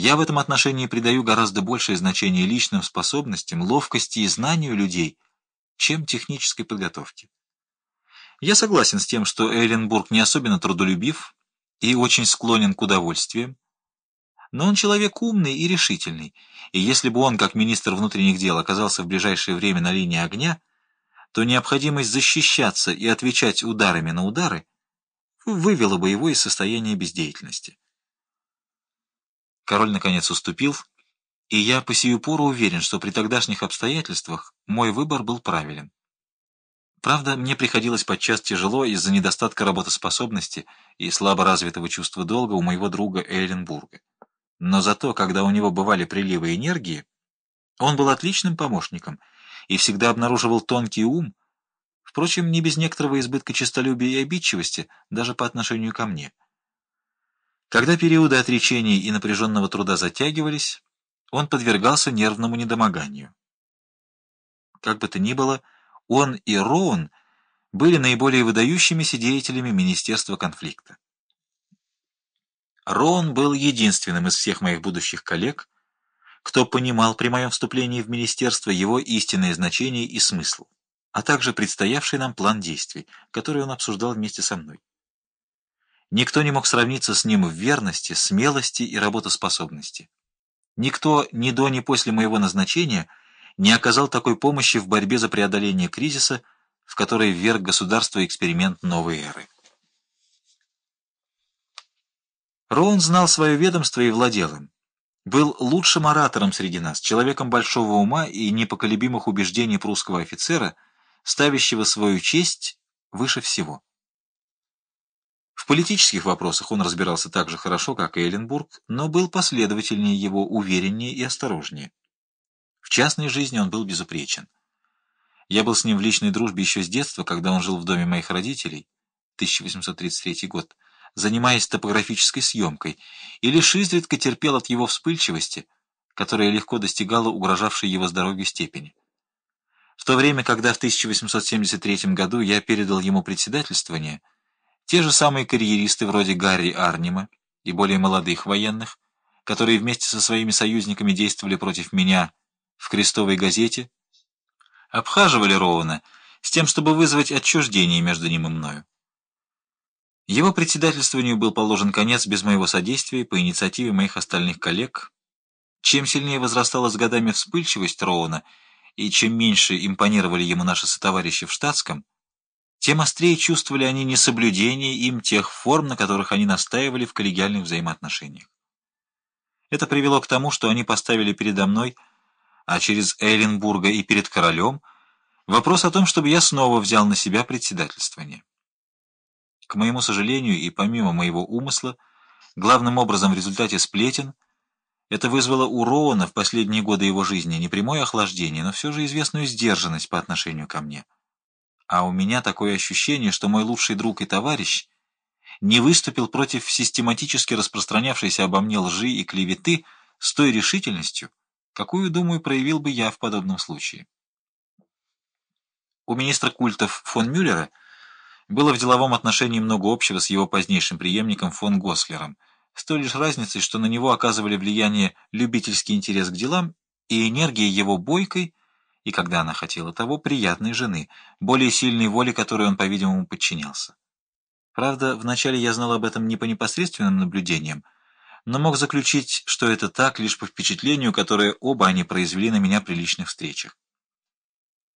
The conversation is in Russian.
Я в этом отношении придаю гораздо большее значение личным способностям, ловкости и знанию людей, чем технической подготовке. Я согласен с тем, что Эйленбург не особенно трудолюбив и очень склонен к удовольствиям, но он человек умный и решительный, и если бы он, как министр внутренних дел, оказался в ближайшее время на линии огня, то необходимость защищаться и отвечать ударами на удары вывела бы его из состояния бездеятельности. Король, наконец, уступил, и я по сию пору уверен, что при тогдашних обстоятельствах мой выбор был правилен. Правда, мне приходилось подчас тяжело из-за недостатка работоспособности и слабо развитого чувства долга у моего друга Эйленбурга. Но зато, когда у него бывали приливы энергии, он был отличным помощником и всегда обнаруживал тонкий ум, впрочем, не без некоторого избытка честолюбия и обидчивости даже по отношению ко мне. Когда периоды отречений и напряженного труда затягивались, он подвергался нервному недомоганию. Как бы то ни было, он и Роун были наиболее выдающимися деятелями Министерства конфликта. Роун был единственным из всех моих будущих коллег, кто понимал при моем вступлении в министерство его истинное значение и смысл, а также предстоявший нам план действий, который он обсуждал вместе со мной. Никто не мог сравниться с ним в верности, смелости и работоспособности. Никто ни до, ни после моего назначения не оказал такой помощи в борьбе за преодоление кризиса, в который вверг государство эксперимент новой эры. Роун знал свое ведомство и владел им. Был лучшим оратором среди нас, человеком большого ума и непоколебимых убеждений прусского офицера, ставящего свою честь выше всего. Политических вопросах он разбирался так же хорошо, как и Эйленбург, но был последовательнее его, увереннее и осторожнее. В частной жизни он был безупречен. Я был с ним в личной дружбе еще с детства, когда он жил в доме моих родителей, 1833 год, занимаясь топографической съемкой, и лишь изредка терпел от его вспыльчивости, которая легко достигала угрожавшей его здоровью степени. В то время, когда в 1873 году я передал ему председательствование, те же самые карьеристы вроде Гарри Арнима и более молодых военных, которые вместе со своими союзниками действовали против меня в крестовой газете, обхаживали Роуна с тем, чтобы вызвать отчуждение между ним и мною. Его председательствованию был положен конец без моего содействия по инициативе моих остальных коллег. Чем сильнее возрастала с годами вспыльчивость Роуна, и чем меньше импонировали ему наши сотоварищи в штатском, тем острее чувствовали они несоблюдение им тех форм, на которых они настаивали в коллегиальных взаимоотношениях. Это привело к тому, что они поставили передо мной, а через Эйленбурга и перед королем, вопрос о том, чтобы я снова взял на себя председательствование. К моему сожалению и помимо моего умысла, главным образом в результате сплетен, это вызвало у Роуна в последние годы его жизни не прямое охлаждение, но все же известную сдержанность по отношению ко мне. А у меня такое ощущение, что мой лучший друг и товарищ не выступил против систематически распространявшейся обо мне лжи и клеветы с той решительностью, какую, думаю, проявил бы я в подобном случае. У министра культов фон Мюллера было в деловом отношении много общего с его позднейшим преемником фон Гослером, с той лишь разницей, что на него оказывали влияние любительский интерес к делам и энергия его бойкой, и, когда она хотела того, приятной жены, более сильной воли которой он, по-видимому, подчинялся. Правда, вначале я знал об этом не по непосредственным наблюдениям, но мог заключить, что это так лишь по впечатлению, которое оба они произвели на меня при личных встречах.